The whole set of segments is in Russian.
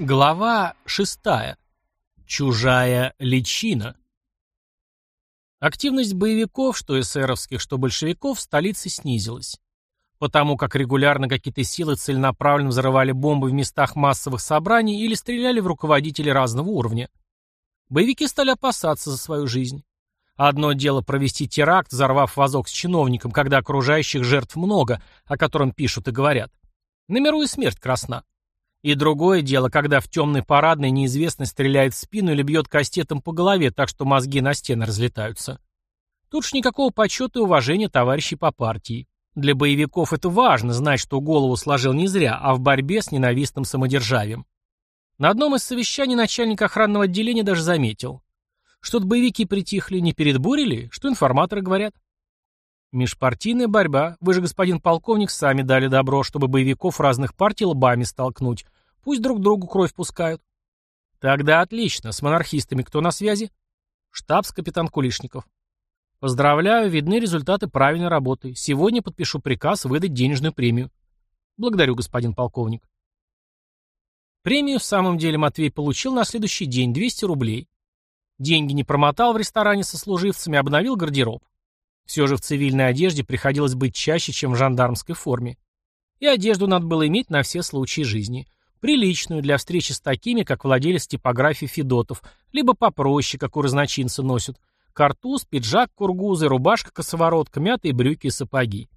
Глава шестая. Чужая личина. Активность боевиков, что эсеровских, что большевиков, в столице снизилась. Потому как регулярно какие-то силы целенаправленно взрывали бомбы в местах массовых собраний или стреляли в руководителей разного уровня. Боевики стали опасаться за свою жизнь. Одно дело провести теракт, взорвав вазок с чиновником, когда окружающих жертв много, о котором пишут и говорят. На миру и смерть красна. И другое дело, когда в темной парадной неизвестный стреляет в спину или бьет кастетом по голове, так что мозги на стены разлетаются. Тут ж никакого почета и уважения товарищей по партии. Для боевиков это важно, знать, что голову сложил не зря, а в борьбе с ненавистным самодержавием. На одном из совещаний начальник охранного отделения даже заметил. Что-то боевики притихли, не передбурили, что информаторы говорят. Межпартийная борьба. Вы же, господин полковник, сами дали добро, чтобы боевиков разных партий лбами столкнуть. Пусть друг другу кровь пускают. Тогда отлично. С монархистами кто на связи? Штабс-капитан Кулишников. Поздравляю, видны результаты правильной работы. Сегодня подпишу приказ выдать денежную премию. Благодарю, господин полковник. Премию в самом деле Матвей получил на следующий день 200 рублей. Деньги не промотал в ресторане со служивцами, обновил гардероб. Все же в цивильной одежде приходилось быть чаще, чем в жандармской форме. И одежду надо было иметь на все случаи жизни. Приличную для встречи с такими, как владелец типографии Федотов, либо попроще, как у разночинца носят. Картуз, пиджак, кургузы, рубашка, косоворотка, мятые брюки и сапоги.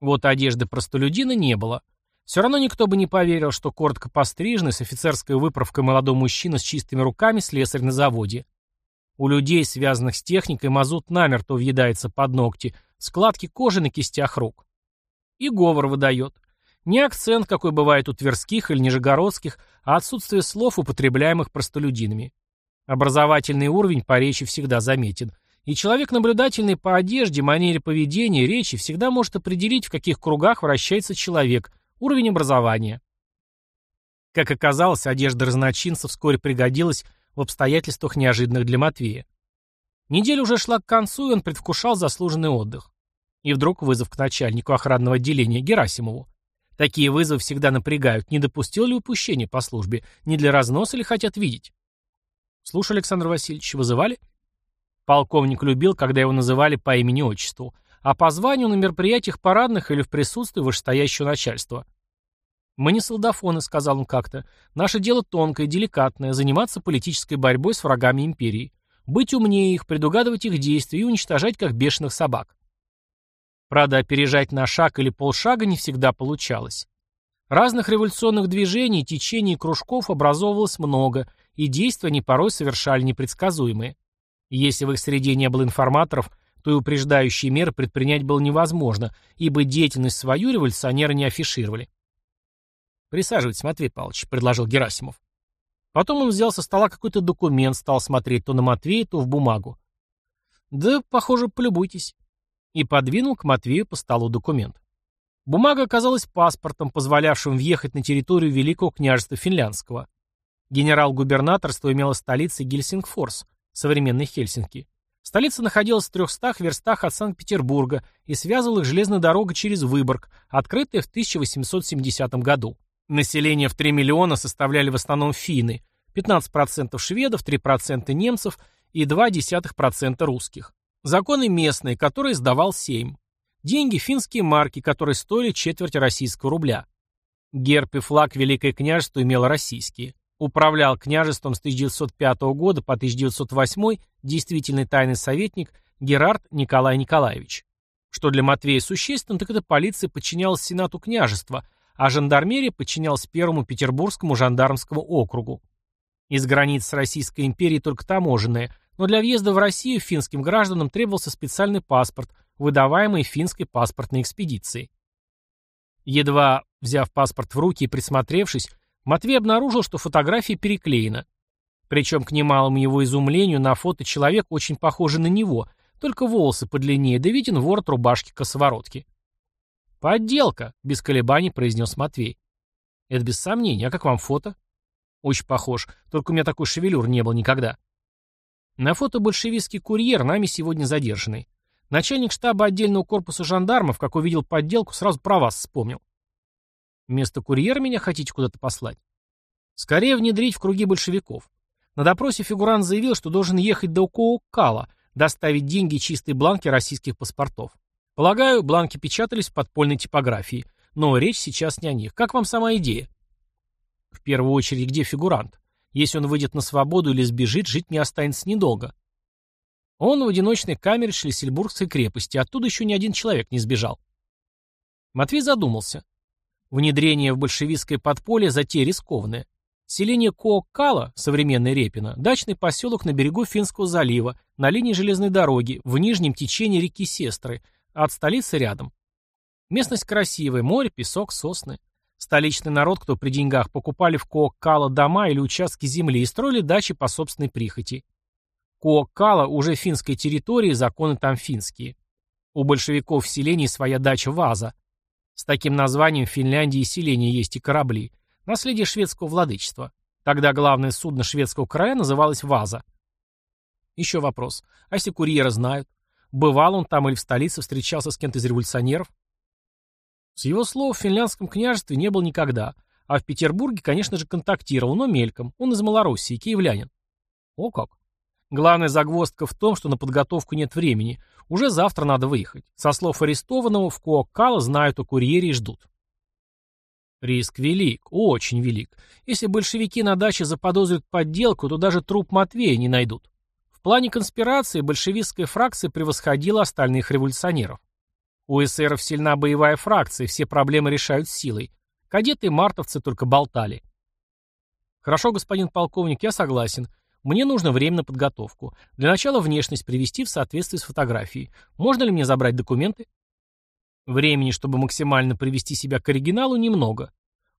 Вот одежды простолюдина не было. Все равно никто бы не поверил, что коротко постриженный, с офицерской выправкой молодой мужчина с чистыми руками слесарь на заводе. У людей, связанных с техникой, мазут намертво въедается под ногти, складки кожи на кистях рук. И говор выдает. Не акцент, какой бывает у тверских или нижегородских, а отсутствие слов, употребляемых простолюдинами. Образовательный уровень по речи всегда заметен. И человек, наблюдательный по одежде, манере поведения, речи, всегда может определить, в каких кругах вращается человек, уровень образования. Как оказалось, одежда разночинца вскоре пригодилась в обстоятельствах, неожиданных для Матвея. Неделя уже шла к концу, и он предвкушал заслуженный отдых. И вдруг вызов к начальнику охранного отделения Герасимову. Такие вызовы всегда напрягают, не допустил ли упущения по службе, не для разноса ли хотят видеть. Слушай, Александр Васильевич, вызывали? Полковник любил, когда его называли по имени-отчеству, а по званию на мероприятиях парадных или в присутствии вышестоящего начальства – «Мы не солдафоны», — сказал он как-то. «Наше дело тонкое, деликатное, заниматься политической борьбой с врагами империи. Быть умнее их, предугадывать их действия и уничтожать как бешеных собак». Правда, опережать на шаг или полшага не всегда получалось. Разных революционных движений, течений и кружков образовывалось много, и действия они порой совершали непредсказуемые. если в их среде не было информаторов, то и упреждающие меры предпринять было невозможно, ибо деятельность свою революционеры не афишировали. «Присаживайтесь, Матвей Павлович», — предложил Герасимов. Потом он взял со стола какой-то документ, стал смотреть то на Матвея, то в бумагу. «Да, похоже, полюбуйтесь». И подвинул к Матвею по столу документ. Бумага оказалась паспортом, позволявшим въехать на территорию Великого княжества Финляндского. Генерал-губернаторство имело столицей Гельсингфорс, современный Хельсинки. Столица находилась в 300 верстах от Санкт-Петербурга и связывала их железной дорогой через Выборг, открытая в 1870 году. Население в 3 миллиона составляли в основном финны, 15% шведов, 3% немцев и 0,2% русских. Законы местные, которые сдавал Сейм. Деньги – финские марки, которые стоили четверть российского рубля. Герб и флаг Великое княжество имело российские. Управлял княжеством с 1905 года по 1908 действительный тайный советник Герард Николай Николаевич. Что для Матвея существенно, так это полиция подчинялась Сенату княжества – а жандармерия подчинялась первому Петербургскому жандармскому округу. Из границ Российской империи только таможенная, но для въезда в Россию финским гражданам требовался специальный паспорт, выдаваемый финской паспортной экспедицией. Едва взяв паспорт в руки и присмотревшись, Матвей обнаружил, что фотография переклеена. Причем, к немалому его изумлению, на фото человек очень похожий на него, только волосы подлиннее, да виден ворот рубашки-косоворотки. «Подделка», — без колебаний произнес Матвей. «Это без сомнения. А как вам фото?» «Очень похож. Только у меня такой шевелюр не был никогда». На фото большевистский курьер, нами сегодня задержанный. Начальник штаба отдельного корпуса жандармов, как увидел подделку, сразу про вас вспомнил. Вместо курьера меня хотите куда-то послать? Скорее внедрить в круги большевиков. На допросе фигурант заявил, что должен ехать до Коукала, доставить деньги и чистые бланки российских паспортов. Полагаю, бланки печатались в подпольной типографии, но речь сейчас не о них. Как вам сама идея? В первую очередь, где фигурант? Если он выйдет на свободу или сбежит, жить не останется недолго. Он в одиночной камере Шлиссельбургской крепости, оттуда еще ни один человек не сбежал. Матвей задумался. Внедрение в большевистское подполье затея рискованная. Селение Кооккала, современное Репино, дачный поселок на берегу Финского залива, на линии железной дороги, в нижнем течении реки Сестры, от столицы рядом. Местность красивая, море, песок, сосны. Столичный народ, кто при деньгах, покупали в Кооккала дома или участки земли и строили дачи по собственной прихоти. Кооккала уже финской территории, законы там финские. У большевиков в селении своя дача Ваза. С таким названием в Финляндии селения есть и корабли. Наследие шведского владычества. Тогда главное судно шведского края называлось Ваза. Еще вопрос. А если курьера знают? Бывал он там или в столице встречался с кем-то из революционеров? С его слов в финляндском княжестве не был никогда, а в Петербурге, конечно же, контактировал, но мельком. Он из Малороссии, киевлянин. О как. Главная загвоздка в том, что на подготовку нет времени. Уже завтра надо выехать. Со слов арестованного, в Куоккало знают о курьере и ждут. Риск велик, очень велик. Если большевики на даче заподозрят подделку, то даже труп Матвея не найдут. В плане конспирации большевистская фракция превосходила остальных революционеров. У эсеров сильна боевая фракция, все проблемы решают силой. Кадеты и мартовцы только болтали. Хорошо, господин полковник, я согласен. Мне нужно время на подготовку. Для начала внешность привести в соответствии с фотографией. Можно ли мне забрать документы? Времени, чтобы максимально привести себя к оригиналу, немного.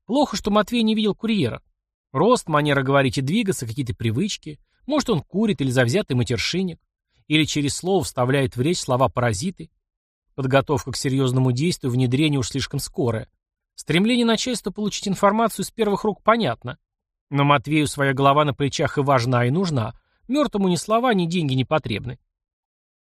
Плохо, что Матвей не видел курьера. Рост, манера говорить и двигаться, какие-то привычки. Может, он курит или завзятый матершинник. Или через слово вставляет в речь слова-паразиты. Подготовка к серьезному действию, внедрение уж слишком скорое. Стремление начальства получить информацию с первых рук понятно. Но Матвею своя голова на плечах и важна, и нужна. Мертвому ни слова, ни деньги не потребны.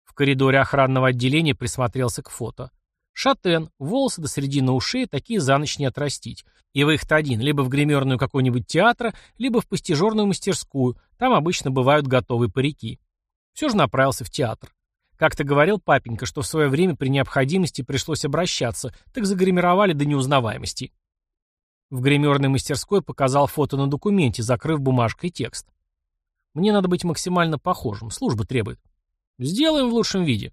В коридоре охранного отделения присмотрелся к фото. Шатен, волосы до середины ушей, такие за ночь не отрастить. И выход один, либо в гримерную какого-нибудь театра, либо в постижерную мастерскую, там обычно бывают готовые парики. Все же направился в театр. Как-то говорил папенька, что в свое время при необходимости пришлось обращаться, так загримировали до неузнаваемости. В гримерной мастерской показал фото на документе, закрыв бумажкой текст. Мне надо быть максимально похожим, служба требует. Сделаем в лучшем виде.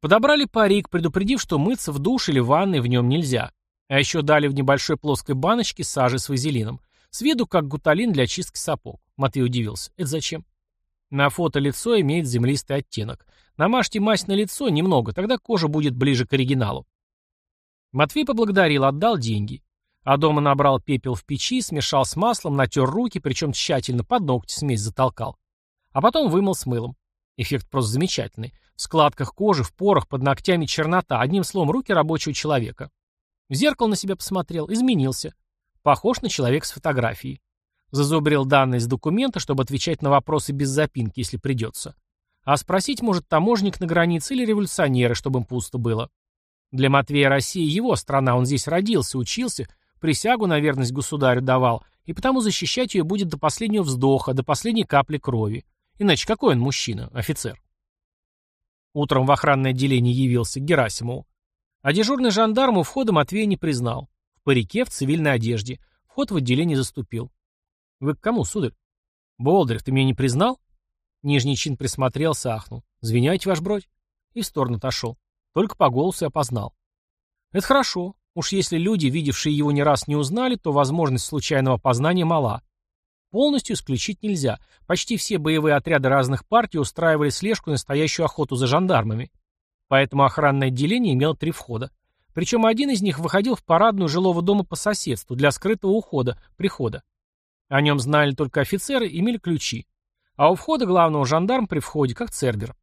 Подобрали парик, предупредив, что мыться в душ или ванной в нем нельзя. А еще дали в небольшой плоской баночке сажи с вазелином. С виду как гуталин для чистки сапог. Матвей удивился. Это зачем? На фото лицо имеет землистый оттенок. Намажьте мазь на лицо немного, тогда кожа будет ближе к оригиналу. Матвей поблагодарил, отдал деньги. А дома набрал пепел в печи, смешал с маслом, натер руки, причем тщательно под ногти смесь затолкал. А потом вымыл с мылом. Эффект просто замечательный. В складках кожи, в порах, под ногтями чернота. Одним словом, руки рабочего человека. В зеркало на себя посмотрел, изменился. Похож на человека с фотографией. Зазубрил данные из документа, чтобы отвечать на вопросы без запинки, если придется. А спросить может таможник на границе или революционеры, чтобы им пусто было. Для Матвея Россия его страна, он здесь родился, учился, присягу на верность государю давал, и потому защищать ее будет до последнего вздоха, до последней капли крови. Иначе какой он мужчина, офицер? Утром в охранное отделение явился к Герасимову. А дежурный жандарм у входа Матвея не признал. В парике, в цивильной одежде. Вход в отделение заступил. «Вы к кому, сударь?» «Болдырев, ты меня не признал?» Нижний чин присмотрелся, ахнул. «Звиняйте, ваш бродь?» И в сторону отошел. Только по голосу опознал. «Это хорошо. Уж если люди, видевшие его не раз, не узнали, то возможность случайного опознания мала. Полностью исключить нельзя. Почти все боевые отряды разных партий устраивали слежку и настоящую охоту за жандармами. Поэтому охранное отделение имело три входа. Причем один из них выходил в парадную жилого дома по соседству для скрытого ухода, прихода. О нем знали только офицеры, имели ключи. А у входа главного жандарм при входе, как цербер.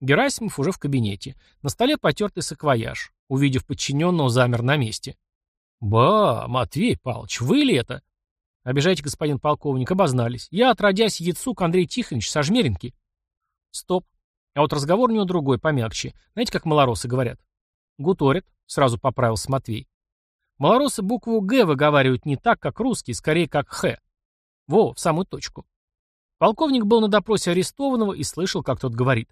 Герасимов уже в кабинете. На столе потертый саквояж. Увидев подчиненного, замер на месте. «Ба, Матвей Павлович, вы ли это?» Обижайте, господин полковник, обознались. Я, отродясь, Яцук Андрей Тихонович, со Жмеринки. Стоп. А вот разговор у него другой, помягче. Знаете, как малоросы говорят? Гуторят, сразу поправился Матвей. Малоросы букву «Г» выговаривают не так, как русские, скорее как «Х». Во, в самую точку. Полковник был на допросе арестованного и слышал, как тот говорит.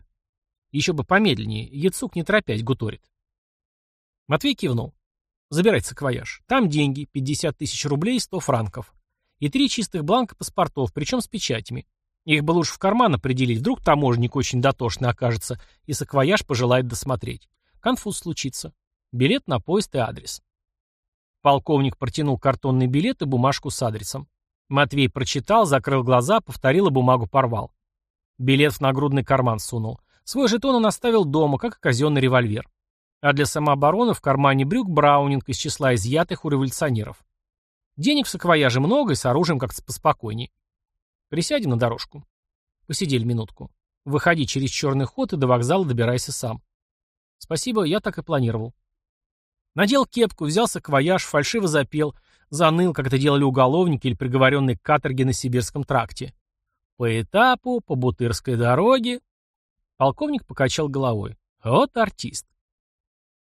Еще бы помедленнее, Яцук не торопясь гуторит. Матвей кивнул. Забирайте саквояж. Там деньги, 50 тысяч рублей и 100 франков. И три чистых бланка паспортов, причем с печатями. Их бы лучше в карман определить, вдруг таможник очень дотошный окажется, и саквояж пожелает досмотреть. Конфуз случится. Билет на поезд и адрес. Полковник протянул картонный билет и бумажку с адресом. Матвей прочитал, закрыл глаза, повторил и бумагу порвал. Билет в нагрудный карман сунул. Свой жетон он оставил дома, как и казенный револьвер. А для самообороны в кармане брюк Браунинг из числа изъятых у революционеров. Денег в саквояже много и с оружием как-то поспокойней. Присядем на дорожку. Посидели минутку. Выходи через черный ход и до вокзала добирайся сам. Спасибо, я так и планировал. Надел кепку, взял саквояж, фальшиво запел, заныл, как это делали уголовники или приговоренные к каторге на Сибирском тракте. По этапу, по Бутырской дороге. Полковник покачал головой. Вот артист.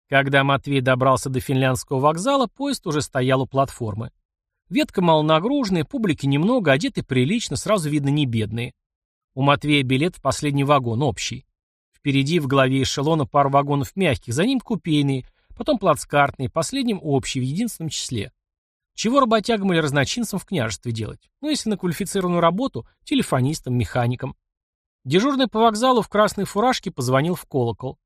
Когда Матвей добрался до финляндского вокзала, поезд уже стоял у платформы. Ветка малонагруженная, публики немного, одеты прилично, сразу видно не бедные. У Матвея билет в последний вагон, общий. Впереди в главе эшелона пару вагонов мягких, за ним купейные, потом плацкартные, последним общий, в единственном числе. Чего работягам или разночинцам в княжестве делать? Ну, если на квалифицированную работу, телефонистом, механиком. Дежурный по вокзалу в красной фуражке позвонил в колокол.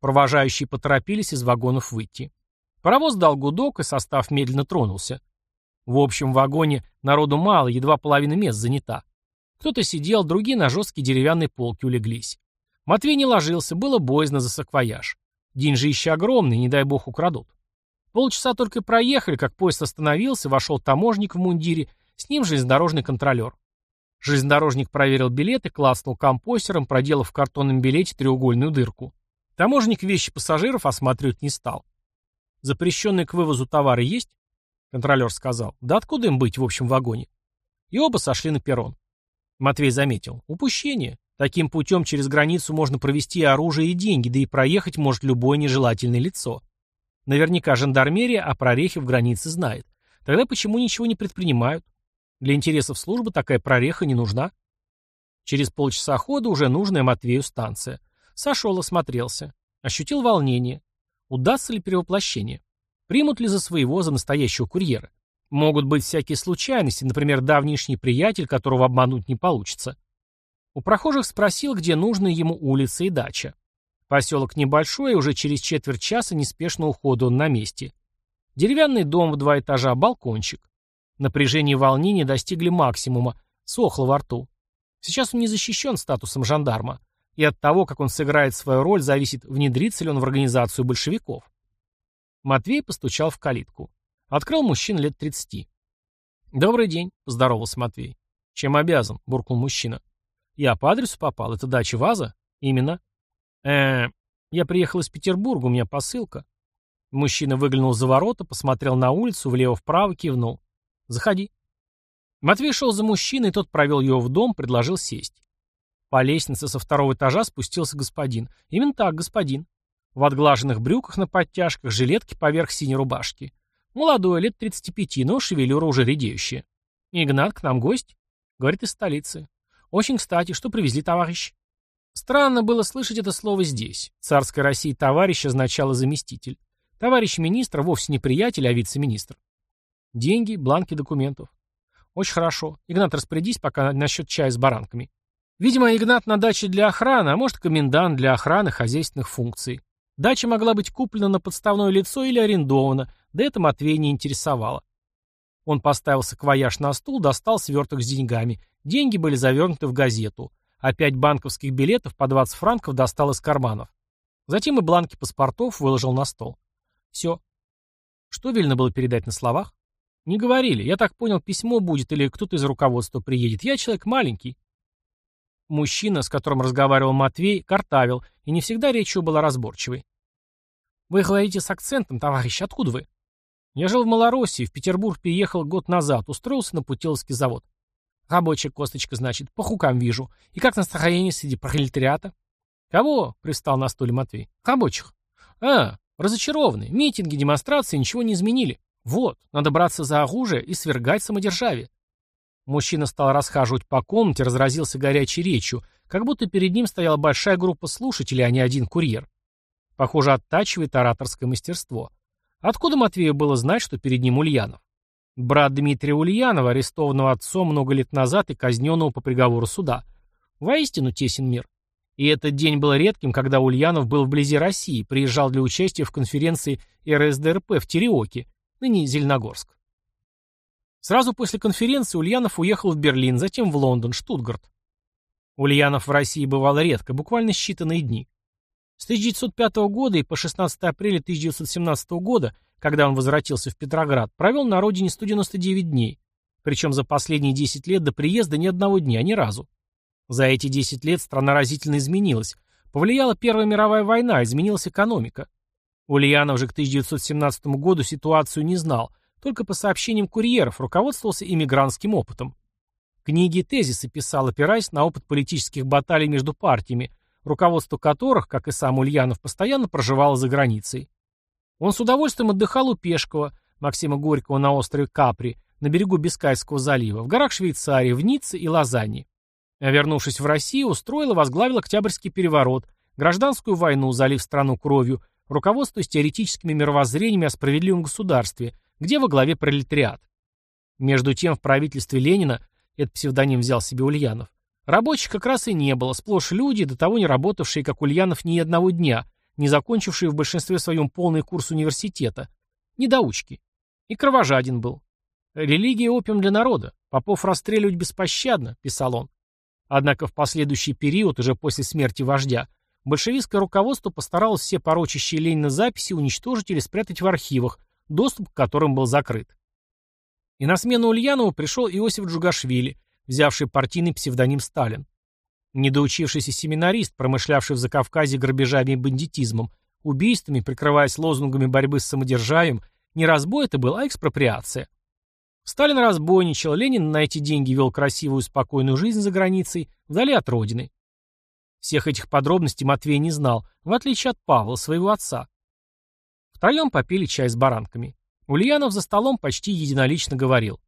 Провожающие поторопились из вагонов выйти. Паровоз дал гудок, и состав медленно тронулся. В общем вагоне народу мало, едва половина мест занята. Кто-то сидел, другие на жесткие деревянные полки улеглись. Матвей не ложился, было боязно за саквояж. Еще огромный, не дай бог украдут. Полчаса только проехали, как поезд остановился, вошел таможник в мундире, с ним железнодорожный контролер. Железнодорожник проверил билеты, класснул компостером, проделав в картонном билете треугольную дырку. Таможник вещи пассажиров осматривать не стал. Запрещенные к вывозу товары есть? Контролер сказал. Да откуда им быть в общем вагоне? И оба сошли на перрон. Матвей заметил. Упущение. Таким путем через границу можно провести оружие и деньги, да и проехать может любое нежелательное лицо. Наверняка жандармерия о прорехе в границе знает. Тогда почему ничего не предпринимают? Для интересов службы такая прореха не нужна. Через полчаса хода уже нужная Матвею станция. Сошел, осмотрелся. Ощутил волнение. Удастся ли перевоплощение? Примут ли за своего, за настоящего курьера? Могут быть всякие случайности, например, давнишний приятель, которого обмануть не получится. У прохожих спросил, где нужны ему улица и дача. Поселок небольшой, и уже через четверть часа неспешно ухода он на месте. Деревянный дом в два этажа, балкончик. Напряжение и волнение достигли максимума, сохло во рту. Сейчас он не защищен статусом жандарма и от того, как он сыграет свою роль, зависит, внедрится ли он в организацию большевиков. Матвей постучал в калитку. Открыл мужчина лет тридцати. «Добрый день», — поздоровался Матвей. «Чем обязан?» — буркнул мужчина. «Я по адресу попал. Это дача Ваза?» «Именно». э я приехал из Петербурга, у меня посылка». Мужчина выглянул за ворота, посмотрел на улицу, влево-вправо, кивнул. «Заходи». Матвей шел за мужчиной, тот провел его в дом, предложил сесть. По лестнице со второго этажа спустился господин. Именно так, господин. В отглаженных брюках на подтяжках, жилетке поверх синей рубашки. Молодой, лет 35, но шевелюра уже редеющая. «Игнат, к нам гость?» Говорит, из столицы. «Очень кстати, что привезли, товарищ?» Странно было слышать это слово здесь. Царской России товарищ означало заместитель. Товарищ министр вовсе не приятель, а вице-министр. Деньги, бланки документов. Очень хорошо. Игнат, распорядись пока насчет чая с баранками. Видимо, Игнат на даче для охраны, а может, комендант для охраны хозяйственных функций. Дача могла быть куплена на подставное лицо или арендована, да это Матвей не интересовало. Он поставил саквояж на стул, достал сверток с деньгами. Деньги были завернуты в газету. А пять банковских билетов по 20 франков достал из карманов. Затем и бланки паспортов выложил на стол. Все. Что велено было передать на словах? Не говорили. Я так понял, письмо будет или кто-то из руководства приедет. Я человек маленький. Мужчина, с которым разговаривал Матвей, картавил, и не всегда речь его была разборчивой. «Вы говорите с акцентом, товарищ, откуда вы?» «Я жил в Малороссии, в Петербург переехал год назад, устроился на Путиловский завод». «Рабочая косточка, значит, по хукам вижу. И как настроение среди пролетариата?» «Кого?» — пристал на стуле Матвей. «Рабочих». «А, разочарованы. Митинги, демонстрации ничего не изменили. Вот, надо браться за оружие и свергать самодержавие». Мужчина стал расхаживать по комнате, разразился горячей речью, как будто перед ним стояла большая группа слушателей, а не один курьер. Похоже, оттачивает ораторское мастерство. Откуда Матвею было знать, что перед ним Ульянов? Брат Дмитрия Ульянова, арестованного отцом много лет назад и казненного по приговору суда. Воистину тесен мир. И этот день был редким, когда Ульянов был вблизи России, приезжал для участия в конференции РСДРП в Тереоке, ныне Зеленогорск. Сразу после конференции Ульянов уехал в Берлин, затем в Лондон, Штутгарт. Ульянов в России бывал редко, буквально считанные дни. С 1905 года и по 16 апреля 1917 года, когда он возвратился в Петроград, провел на родине 199 дней, причем за последние 10 лет до приезда ни одного дня, ни разу. За эти 10 лет страна разительно изменилась. Повлияла Первая мировая война, изменилась экономика. Ульянов же к 1917 году ситуацию не знал, только по сообщениям курьеров руководствовался иммигрантским опытом. Книги и тезисы писал, опираясь на опыт политических баталий между партиями, руководство которых, как и сам Ульянов, постоянно проживало за границей. Он с удовольствием отдыхал у Пешкова, Максима Горького на острове Капри, на берегу Бискайского залива, в горах Швейцарии, в Ницце и Лозанне. А вернувшись в Россию, устроил и возглавил Октябрьский переворот, гражданскую войну, залив страну кровью, руководствуясь теоретическими мировоззрениями о справедливом государстве, где во главе пролетариат. Между тем в правительстве Ленина, этот псевдоним взял себе Ульянов, рабочих как раз и не было, сплошь люди, до того не работавшие, как Ульянов, ни одного дня, не закончившие в большинстве своем полный курс университета, недоучки. И кровожаден был. «Религия – опиум для народа. Попов расстреливать беспощадно», – писал он. Однако в последующий период, уже после смерти вождя, большевистское руководство постаралось все порочащие Ленина записи уничтожить или спрятать в архивах, доступ к которым был закрыт. И на смену Ульянову пришел Иосиф Джугашвили, взявший партийный псевдоним Сталин. Недоучившийся семинарист, промышлявший в Закавказье грабежами и бандитизмом, убийствами, прикрываясь лозунгами борьбы с самодержавием, не разбой это был, а экспроприация. Сталин разбойничал, Ленин на эти деньги вел красивую спокойную жизнь за границей, вдали от родины. Всех этих подробностей Матвей не знал, в отличие от Павла, своего отца. Втроем попили чай с баранками. Ульянов за столом почти единолично говорил.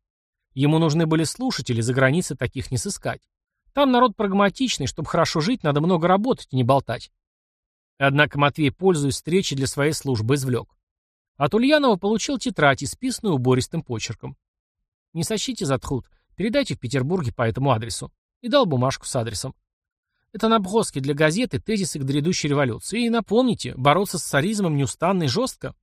Ему нужны были слушатели, за границей таких не сыскать. Там народ прагматичный, чтобы хорошо жить, надо много работать и не болтать. Однако Матвей, пользуясь встречей для своей службы, извлек. От Ульянова получил тетрадь, исписанную убористым почерком. Не сочтите за труд, передайте в Петербурге по этому адресу. И дал бумажку с адресом. Это наброски для газеты, тезисы к грядущей революции. И напомните, бороться с царизмом неустанно и жестко.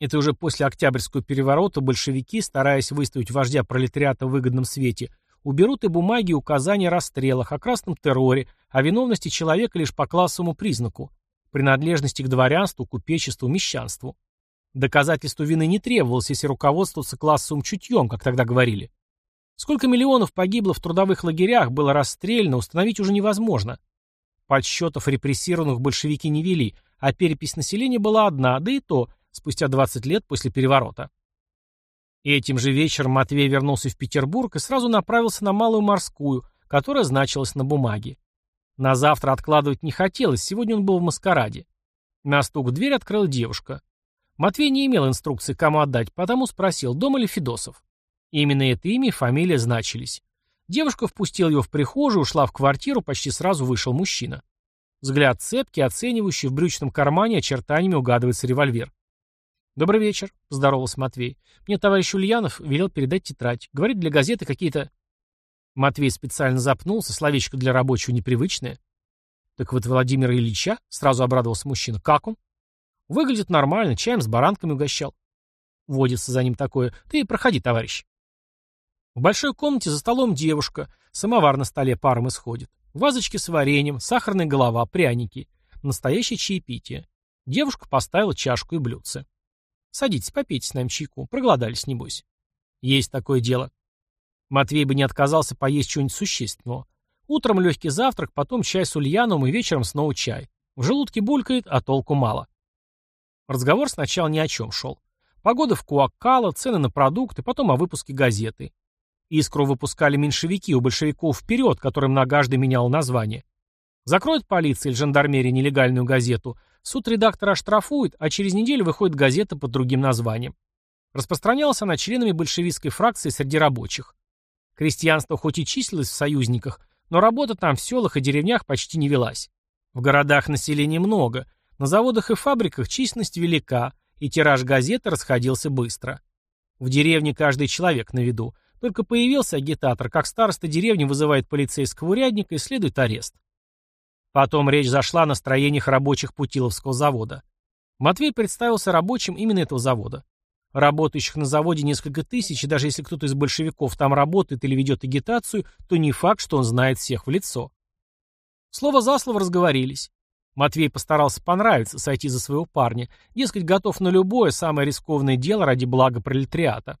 Это уже после Октябрьского переворота большевики, стараясь выставить вождя пролетариата в выгодном свете, уберут и бумаги и указания о расстрелах, о красном терроре, о виновности человека лишь по классовому признаку, принадлежности к дворянству, купечеству, мещанству. Доказательству вины не требовалось, если руководствоваться классовым чутьем, как тогда говорили. Сколько миллионов погибло в трудовых лагерях, было расстреляно, установить уже невозможно. Подсчетов репрессированных большевики не вели, а перепись населения была одна, да и то спустя 20 лет после переворота. И этим же вечером Матвей вернулся в Петербург и сразу направился на Малую Морскую, которая значилась на бумаге. На завтра откладывать не хотелось, сегодня он был в маскараде. На стук в дверь открыла девушка. Матвей не имел инструкции, кому отдать, потому спросил, дома ли Федосов. Именно это имя и фамилия значились. Девушка впустила его в прихожую, ушла в квартиру, почти сразу вышел мужчина. Взгляд цепкий, оценивающий, в брючном кармане очертаниями угадывается револьвер. «Добрый вечер», — здоровался Матвей. «Мне товарищ Ульянов велел передать тетрадь. Говорит, для газеты какие-то...» Матвей специально запнулся, словечко для рабочего непривычное. «Так вот Владимира Ильича?» — сразу обрадовался мужчина. «Как он?» «Выглядит нормально, чаем с баранками угощал». Водится за ним такое. «Ты проходи, товарищ». В большой комнате за столом девушка, самовар на столе паром исходит. Вазочки с вареньем, сахарная голова, пряники. Настоящее чаепитие. Девушка поставила чашку и блюдце. Садитесь, попейте с нами чайку. Проголодались, небось. Есть такое дело. Матвей бы не отказался поесть чего-нибудь существенного. Утром легкий завтрак, потом чай с Ульяновым и вечером снова чай. В желудке булькает, а толку мало. Разговор сначала ни о чем шел. Погода в Куаккало, цены на продукты, потом о выпуске газеты. Искру выпускали меньшевики, у большевиков вперед, которым многожды менял название. Закроет полиция или жандармерия нелегальную газету, суд редактора оштрафует, а через неделю выходит газета под другим названием. Распространялась она членами большевистской фракции среди рабочих. Крестьянство хоть и числилось в союзниках, но работа там в селах и деревнях почти не велась. В городах населения много, на заводах и фабриках численность велика, и тираж газеты расходился быстро. В деревне каждый человек на виду. Только появился агитатор, как староста деревни вызывает полицейского урядника и следует арест. Потом речь зашла о настроениях рабочих Путиловского завода. Матвей представился рабочим именно этого завода. Работающих на заводе несколько тысяч, и даже если кто-то из большевиков там работает или ведет агитацию, то не факт, что он знает всех в лицо. Слово за слово разговорились. Матвей постарался понравиться, сойти за своего парня, дескать, готов на любое самое рискованное дело ради блага пролетариата.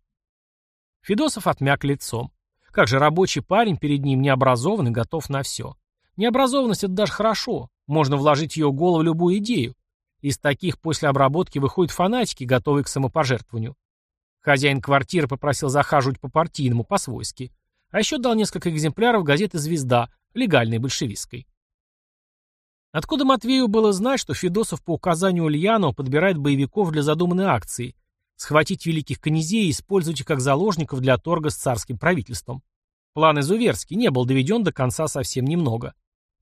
Федосов отмяк лицом. Как же рабочий парень перед ним необразованный, готов на все. Необразованность — это даже хорошо. Можно вложить в ее голову любую идею. Из таких после обработки выходят фанатики, готовые к самопожертвованию. Хозяин квартиры попросил захаживать по-партийному, по-свойски. А еще дал несколько экземпляров газеты «Звезда», легальной большевистской. Откуда Матвею было знать, что Федосов по указанию Ульянова подбирает боевиков для задуманной акции – схватить великих князей и использовать их как заложников для торга с царским правительством? План изуверский, не был доведен до конца совсем немного.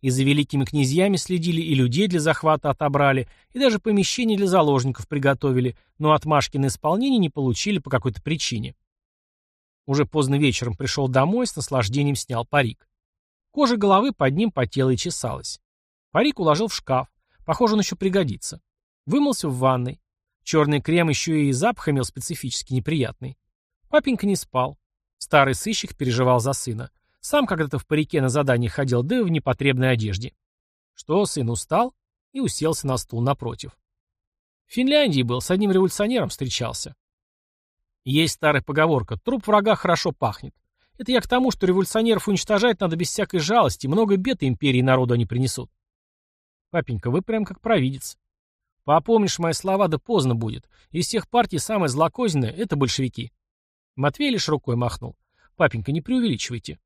И за великими князьями следили, и людей для захвата отобрали, и даже помещение для заложников приготовили, но отмашки на исполнение не получили по какой-то причине. Уже поздно вечером пришел домой, с наслаждением снял парик. Кожа головы под ним потела и чесалась. Парик уложил в шкаф. Похоже, он еще пригодится. Вымылся в ванной. Черный крем еще и запах имел специфически неприятный. Папенька не спал. Старый сыщик переживал за сына. Сам когда-то в парике на задание ходил, да и в непотребной одежде. Что, сын устал? И уселся на стул напротив. В Финляндии был, с одним революционером встречался. Есть старая поговорка «труп врага хорошо пахнет». Это я к тому, что революционеров уничтожать надо без всякой жалости, много бед империи и народу они принесут. Папенька, вы прям как провидец. Попомнишь мои слова, да поздно будет. Из всех партий самое злокозненное — это большевики. Матвей лишь рукой махнул. Папенька, не преувеличивайте.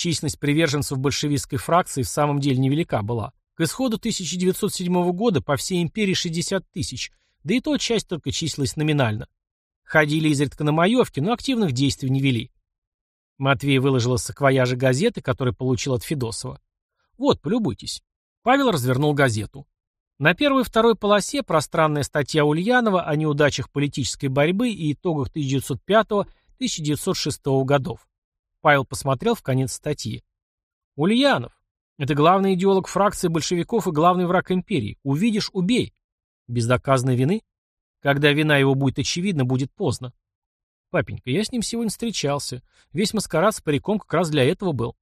Численность приверженцев большевистской фракции в самом деле невелика была. К исходу 1907 года по всей империи 60 тысяч, да и то часть только числилась номинально. Ходили изредка на маевки, но активных действий не вели. Матвей выложил из саквояжа газеты, которые получил от Федосова. Вот, полюбуйтесь. Павел развернул газету. На первой и второй полосе пространная статья Ульянова о неудачах политической борьбы и итогах 1905-1906 годов. Павел посмотрел в конец статьи. Ульянов. Это главный идеолог фракции большевиков и главный враг империи. Увидишь – убей. Без доказанной вины? Когда вина его будет очевидна, будет поздно. Папенька, я с ним сегодня встречался. Весь маскарад с париком как раз для этого был.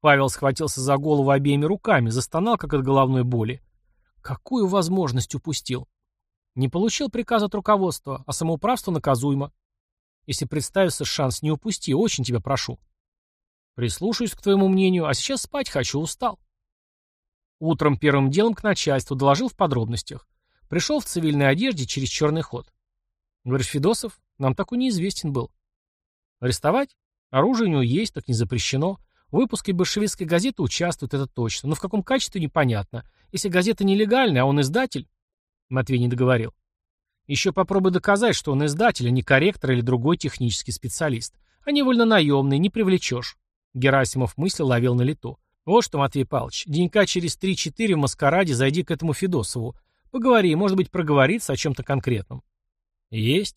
Павел схватился за голову обеими руками, застонал, как от головной боли. Какую возможность упустил? Не получил приказ от руководства, а самоуправство наказуемо. Если представится шанс, не упусти, очень тебя прошу. Прислушаюсь к твоему мнению, а сейчас спать хочу, устал. Утром первым делом к начальству доложил в подробностях. Пришел в цивильной одежде через черный ход. Говоришь, Федосов, нам такой неизвестен был. Арестовать? Оружие у него есть, так не запрещено. В выпуске большевистской газеты участвует, это точно. Но в каком качестве, непонятно. Если газета нелегальная, а он издатель... Матвей не договорил. Еще попробуй доказать, что он издатель, а не корректор или другой технический специалист. А не вольнонаемный, не привлечешь. Герасимов мысли ловил на лету. Вот что, Матвей Павлович, денька через 3-4 в маскараде зайди к этому Федосову. Поговори, может быть, проговорится о чем-то конкретном. Есть.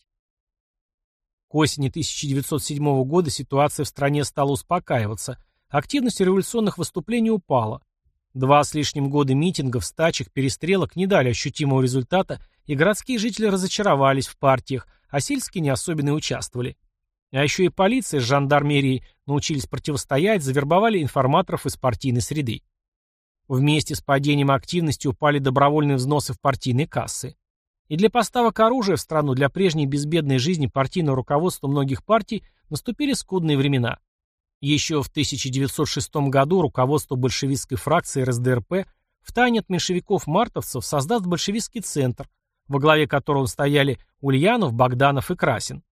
К осени 1907 года ситуация в стране стала успокаиваться, Активность революционных выступлений упала. Два с лишним года митингов, стачек, перестрелок не дали ощутимого результата, и городские жители разочаровались в партиях, а сельские не особенно участвовали. А еще и полиция с жандармерией научились противостоять, завербовали информаторов из партийной среды. Вместе с падением активности упали добровольные взносы в партийные кассы. И для поставок оружия в страну для прежней безбедной жизни партийного руководства многих партий наступили скудные времена. Еще в 1906 году руководство большевистской фракции РСДРП втайне от меньшевиков-мартовцев создаст большевистский центр, во главе которого стояли Ульянов, Богданов и Красин.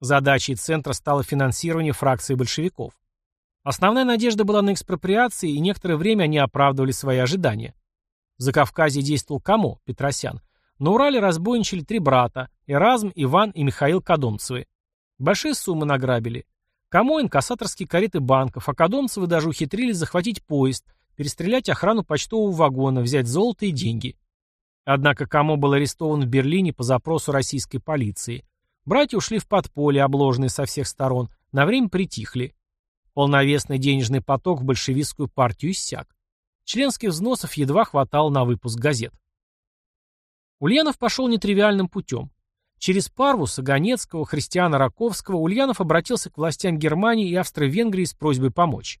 Задачей центра стало финансирование фракции большевиков. Основная надежда была на экспроприации, и некоторое время они оправдывали свои ожидания. За Кавказе действовал Камо, Петросян. На Урале разбойничали три брата – Эразм, Иван и Михаил Кадомцевы. Большие суммы награбили. Кому инкассаторские кареты банков, а Кодомцевы даже ухитрились захватить поезд, перестрелять охрану почтового вагона, взять золото и деньги. Однако Камо был арестован в Берлине по запросу российской полиции. Братья ушли в подполье, обложенные со всех сторон, на время притихли. Полновесный денежный поток в большевистскую партию иссяк. Членских взносов едва хватало на выпуск газет. Ульянов пошел нетривиальным путем. Через Парвуса, Ганецкого, Христиана Раковского Ульянов обратился к властям Германии и Австро-Венгрии с просьбой помочь.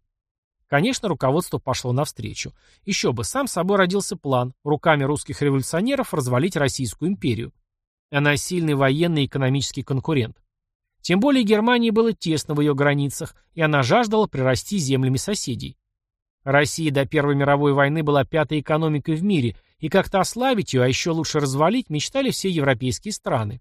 Конечно, руководство пошло навстречу. Еще бы, сам собой родился план руками русских революционеров развалить Российскую империю. Она сильный военный и экономический конкурент. Тем более Германии было тесно в ее границах, и она жаждала прирасти землями соседей. Россия до Первой мировой войны была пятой экономикой в мире, и как-то ослабить ее, а еще лучше развалить, мечтали все европейские страны.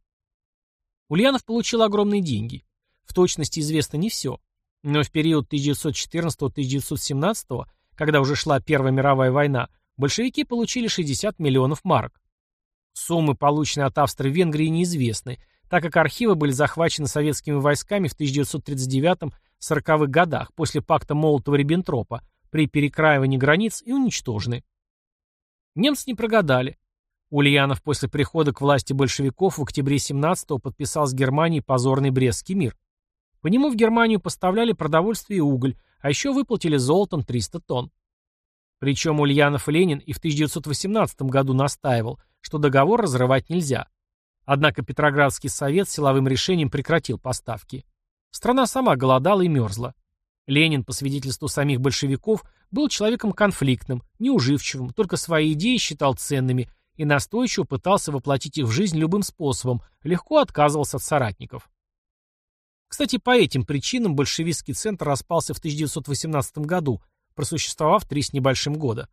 Ульянов получил огромные деньги. В точности известно не все. Но в период 1914-1917, когда уже шла Первая мировая война, большевики получили 60 миллионов марок. Суммы, полученные от Австро-Венгрии, неизвестны, так как архивы были захвачены советскими войсками в 1939-40-х годах после пакта Молотова-Риббентропа при перекраивании границ и уничтожены. Немцы не прогадали. Ульянов после прихода к власти большевиков в октябре 17-го подписал с Германией позорный Брестский мир. По нему в Германию поставляли продовольствие и уголь, а еще выплатили золотом 300 тонн. Причем Ульянов Ленин и в 1918 году настаивал, что договор разрывать нельзя. Однако Петроградский совет силовым решением прекратил поставки. Страна сама голодала и мерзла. Ленин, по свидетельству самих большевиков, был человеком конфликтным, неуживчивым, только свои идеи считал ценными и настойчиво пытался воплотить их в жизнь любым способом, легко отказывался от соратников. Кстати, по этим причинам большевистский центр распался в 1918 году, просуществовав три с небольшим года.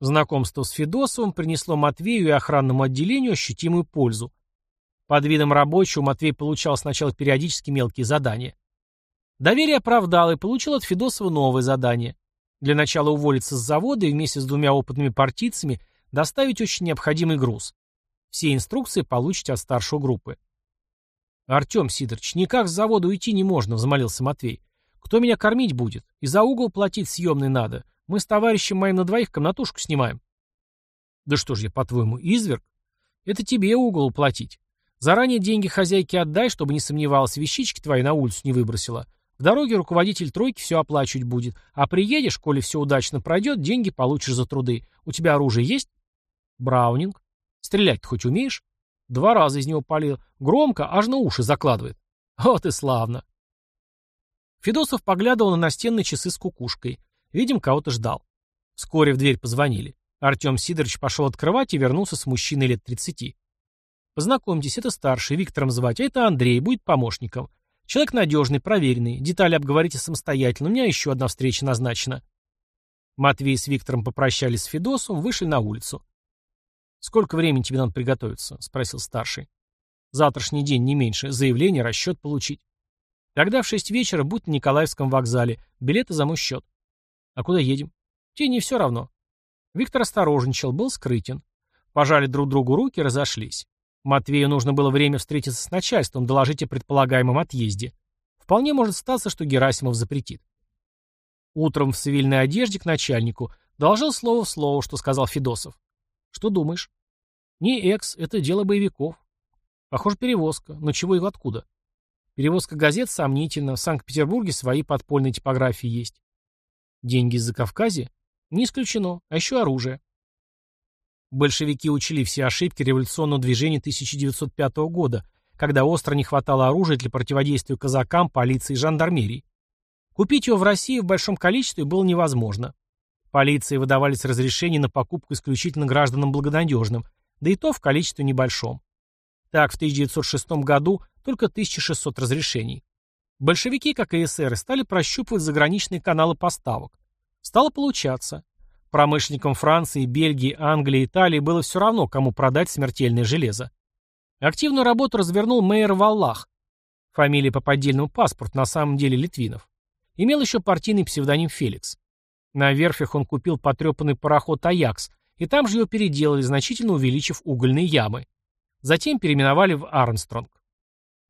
Знакомство с Федосовым принесло Матвею и охранному отделению ощутимую пользу. Под видом рабочего Матвей получал сначала периодически мелкие задания. Доверие оправдал и получил от Федосова новое задание. Для начала уволиться с завода и вместе с двумя опытными партийцами доставить очень необходимый груз. Все инструкции получите от старшего группы. «Артем Сидорович, никак с завода уйти не можно», — взмолился Матвей. «Кто меня кормить будет? И за угол платить съемный надо. Мы с товарищем моим на двоих комнатушку снимаем». «Да что ж я, по-твоему, изверг? Это тебе угол платить. Заранее деньги хозяйке отдай, чтобы не сомневалась, вещички твои на улицу не выбросила. В дороге руководитель тройки все оплачивать будет. А приедешь, коли все удачно пройдет, деньги получишь за труды. У тебя оружие есть? Браунинг. Стрелять-то хоть умеешь? Два раза из него палил. Громко, аж на уши закладывает. Вот и славно. Федосов поглядывал на настенные часы с кукушкой. Видим, кого-то ждал. Вскоре в дверь позвонили. Артем Сидорович пошел открывать и вернулся с мужчиной лет тридцати. Познакомьтесь, это старший, Виктором звать, а это Андрей, будет помощником. Человек надежный, проверенный. Детали обговорите самостоятельно. У меня еще одна встреча назначена. Матвей с Виктором попрощались с Федосом, вышли на улицу. «Сколько времени тебе надо приготовиться?» — спросил старший. «Завтрашний день, не меньше. Заявление, расчет получить». «Тогда в шесть вечера будь на Николаевском вокзале. Билеты за мой счет». «А куда едем?» «Тебе не все равно». Виктор осторожничал, был скрытен. Пожали друг другу руки, разошлись. Матвею нужно было время встретиться с начальством, доложить о предполагаемом отъезде. Вполне может статься, что Герасимов запретит. Утром в цивильной одежде к начальнику доложил слово в слово, что сказал Федосов. Что думаешь? Не экс, это дело боевиков. Похоже, перевозка. Но чего и откуда? Перевозка газет сомнительно. В Санкт-Петербурге свои подпольные типографии есть. Деньги из Закавказья? Не исключено. А еще оружие. Большевики учили все ошибки революционного движения 1905 года, когда остро не хватало оружия для противодействия казакам, полиции и жандармерии. Купить его в России в большом количестве было невозможно. Полиции выдавались разрешения на покупку исключительно гражданам благонадежным, да и то в количестве небольшом. Так, в 1906 году только 1600 разрешений. Большевики, как и эсеры, стали прощупывать заграничные каналы поставок. Стало получаться. Промышленникам Франции, Бельгии, Англии, Италии было все равно, кому продать смертельное железо. Активную работу развернул Мейер Валлах. Фамилия по поддельному паспорту, на самом деле Литвинов. Имел еще партийный псевдоним Феликс. На верфях он купил потрепанный пароход «Аякс», и там же его переделали, значительно увеличив угольные ямы. Затем переименовали в Армстронг.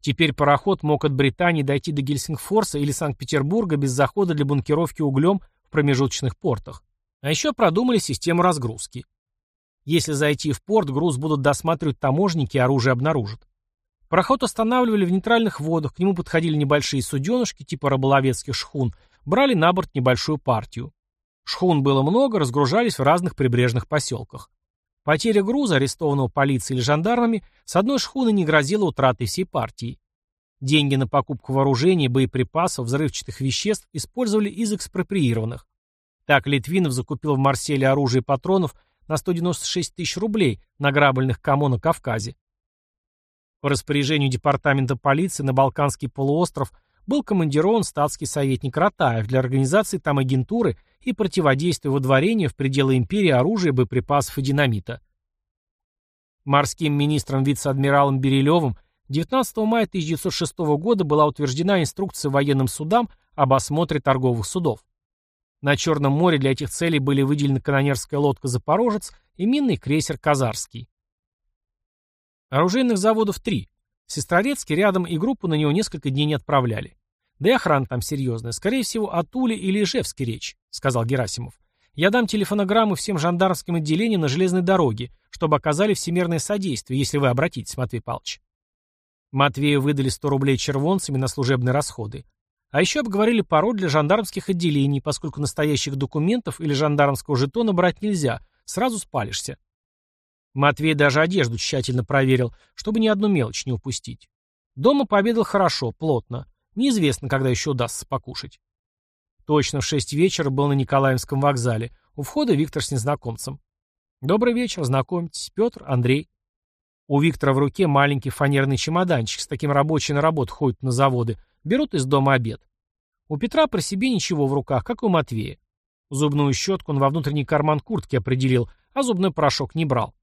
Теперь пароход мог от Британии дойти до Гельсингфорса или Санкт-Петербурга без захода для бункеровки углем в промежуточных портах. А еще продумали систему разгрузки. Если зайти в порт, груз будут досматривать таможенники и оружие обнаружат. Пароход останавливали в нейтральных водах, к нему подходили небольшие суденышки типа рыболовецких шхун, брали на борт небольшую партию. Шхун было много, разгружались в разных прибрежных поселках. Потеря груза, арестованного полицией или жандармами, с одной шхуны не грозила утратой всей партии. Деньги на покупку вооружений, боеприпасов, взрывчатых веществ использовали из экспроприированных. Так Литвинов закупил в Марселе оружие и патронов на 196 тысяч рублей, награбленных кому на Кавказе. По распоряжению департамента полиции на Балканский полуостров был командирован статский советник Ратаев для организации там агентуры и противодействия выдворению в пределы империи оружия, боеприпасов и динамита. Морским министром вице-адмиралом Берилевым 19 мая 1906 года была утверждена инструкция военным судам об осмотре торговых судов. На Черном море для этих целей были выделены канонерская лодка «Запорожец» и минный крейсер «Казарский». Оружейных заводов три. Сестрорецкий рядом и группу на него несколько дней не отправляли. Да и охрана там серьезная. Скорее всего, о Туле или Ижевске речь, сказал Герасимов. Я дам телефонограмму всем жандармским отделениям на железной дороге, чтобы оказали всемирное содействие, если вы обратитесь, Матвей Павлович. Матвею выдали 100 рублей червонцами на служебные расходы. А еще обговорили пароль для жандармских отделений, поскольку настоящих документов или жандармского жетона брать нельзя, сразу спалишься. Матвей даже одежду тщательно проверил, чтобы ни одну мелочь не упустить. Дома пообедал хорошо, плотно. Неизвестно, когда еще удастся покушать. Точно в шесть вечера был на Николаевском вокзале. У входа Виктор с незнакомцем. «Добрый вечер, знакомьтесь, Петр, Андрей». У Виктора в руке маленький фанерный чемоданчик, с таким рабочий на работу ходят на заводы, берут из дома обед. У Петра при себе ничего в руках, как у Матвея. Зубную щетку он во внутренний карман куртки определил, а зубной порошок не брал.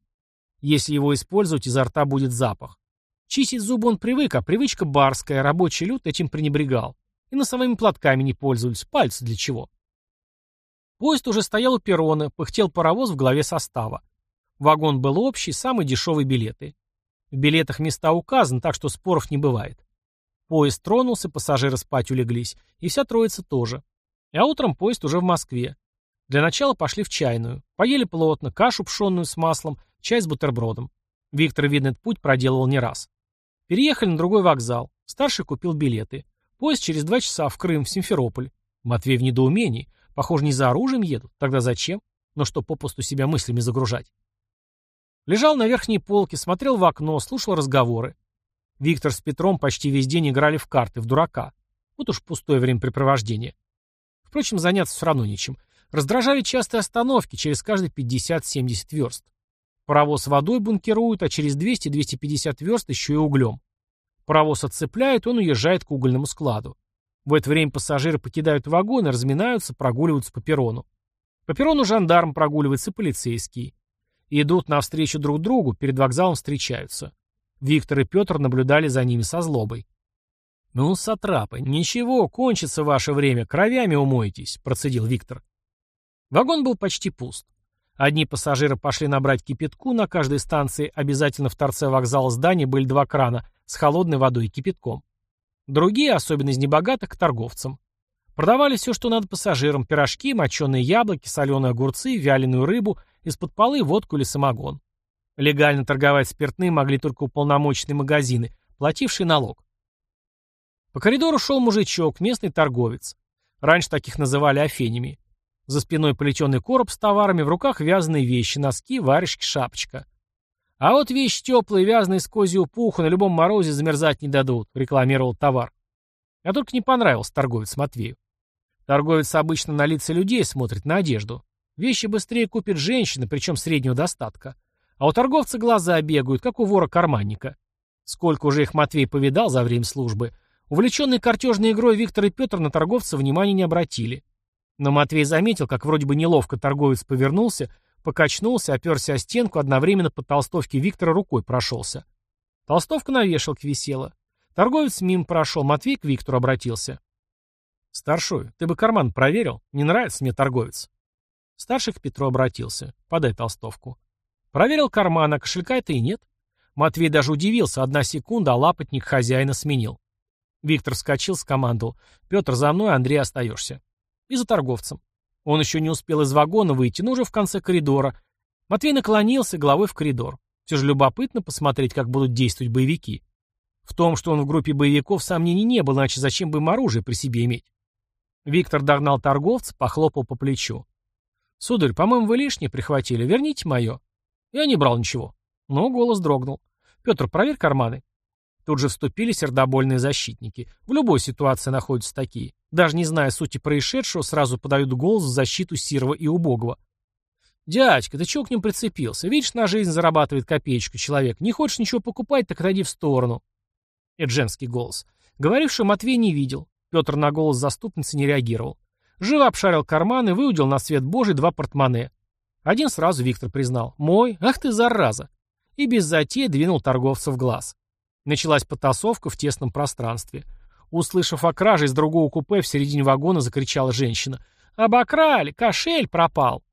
Если его использовать, изо рта будет запах. Чистить зубы он привык, а привычка барская, рабочий люд этим пренебрегал. И носовыми платками не пользовались, пальцы для чего. Поезд уже стоял у перрона, пыхтел паровоз в голове состава. Вагон был общий, самые дешевые билеты. В билетах места указаны, так что споров не бывает. Поезд тронулся, пассажиры спать улеглись, и вся троица тоже. А утром поезд уже в Москве. Для начала пошли в чайную. Поели плотно, кашу пшенную с маслом, чай с бутербродом. Виктор, видно, этот путь проделывал не раз. Переехали на другой вокзал. Старший купил билеты. Поезд через два часа в Крым, в Симферополь. Матвей в недоумении. Похоже, не за оружием едут. Тогда зачем? Но что попусту себя мыслями загружать? Лежал на верхней полке, смотрел в окно, слушал разговоры. Виктор с Петром почти весь день играли в карты, в дурака. Вот уж пустое времяпрепровождение. Впрочем, заняться все равно нечем. Раздражали частые остановки через каждые 50-70 верст. Паровоз водой бункеруют, а через 200-250 верст еще и углем. Паровоз отцепляет, он уезжает к угольному складу. В это время пассажиры покидают вагоны, разминаются, прогуливаются по перрону. По перрону жандарм прогуливается и полицейские. Идут навстречу друг другу, перед вокзалом встречаются. Виктор и Петр наблюдали за ними со злобой. «Ну, сатрапы, ничего, кончится ваше время, кровями умоетесь», — процедил Виктор. Вагон был почти пуст. Одни пассажиры пошли набрать кипятку, на каждой станции обязательно в торце вокзала здания были два крана с холодной водой и кипятком. Другие, особенно из небогатых, к торговцам. Продавали все, что надо пассажирам, пирожки, моченые яблоки, соленые огурцы, вяленую рыбу, из-под полы водку или самогон. Легально торговать спиртным могли только уполномоченные магазины, платившие налог. По коридору шел мужичок, местный торговец. Раньше таких называли афенями. За спиной плетеный короб с товарами, в руках вязаные вещи, носки, варежки, шапочка. А вот вещи теплые, вязаные с козью пуху, на любом морозе замерзать не дадут, рекламировал товар. А только не понравился торговец Матвею. Торговец обычно на лица людей смотрит, на одежду. Вещи быстрее купит женщина, причем среднего достатка. А у торговца глаза бегают, как у вора-карманника. Сколько уже их Матвей повидал за время службы. Увлеченные картежной игрой Виктор и Петр на торговца внимания не обратили. Но Матвей заметил, как вроде бы неловко торговец повернулся, покачнулся, оперся о стенку, одновременно по толстовке Виктора рукой прошелся. Толстовка на вешалке висела. Торговец мимо прошел, Матвей к Виктору обратился. «Старшой, ты бы карман проверил? Не нравится мне торговец». Старший к Петру обратился. «Подай толстовку». Проверил карман, а кошелька это и нет. Матвей даже удивился, одна секунда, а лапотник хозяина сменил. Виктор вскочил, скомандовал. «Петр, за мной, Андрей, остаешься». И за торговцем. Он еще не успел из вагона выйти, но уже в конце коридора. Матвей наклонился головой в коридор. Все же любопытно посмотреть, как будут действовать боевики. В том, что он в группе боевиков, сомнений не было, иначе зачем бы им оружие при себе иметь? Виктор догнал торговца, похлопал по плечу. «Сударь, по-моему, вы лишнее прихватили. Верните мое». Я не брал ничего. Но голос дрогнул. «Петр, проверь карманы». Тут же вступили сердобольные защитники. В любой ситуации находятся такие. Даже не зная сути происшедшего, сразу подают голос в защиту Сирова и Убогого. «Дядька, ты чего к ним прицепился? Видишь, на жизнь зарабатывает копеечку человек. Не хочешь ничего покупать, так отойди в сторону». Это женский голос. Говоривший Матвей не видел. Петр на голос заступницы не реагировал. Живо обшарил карман и выудил на свет божий два портмоне. Один сразу Виктор признал. «Мой? Ах ты, зараза!» И без затеи двинул торговца в глаз. Началась потасовка в тесном пространстве. Услышав о краже из другого купе, в середине вагона закричала женщина. «Обокрали! Кошель пропал!»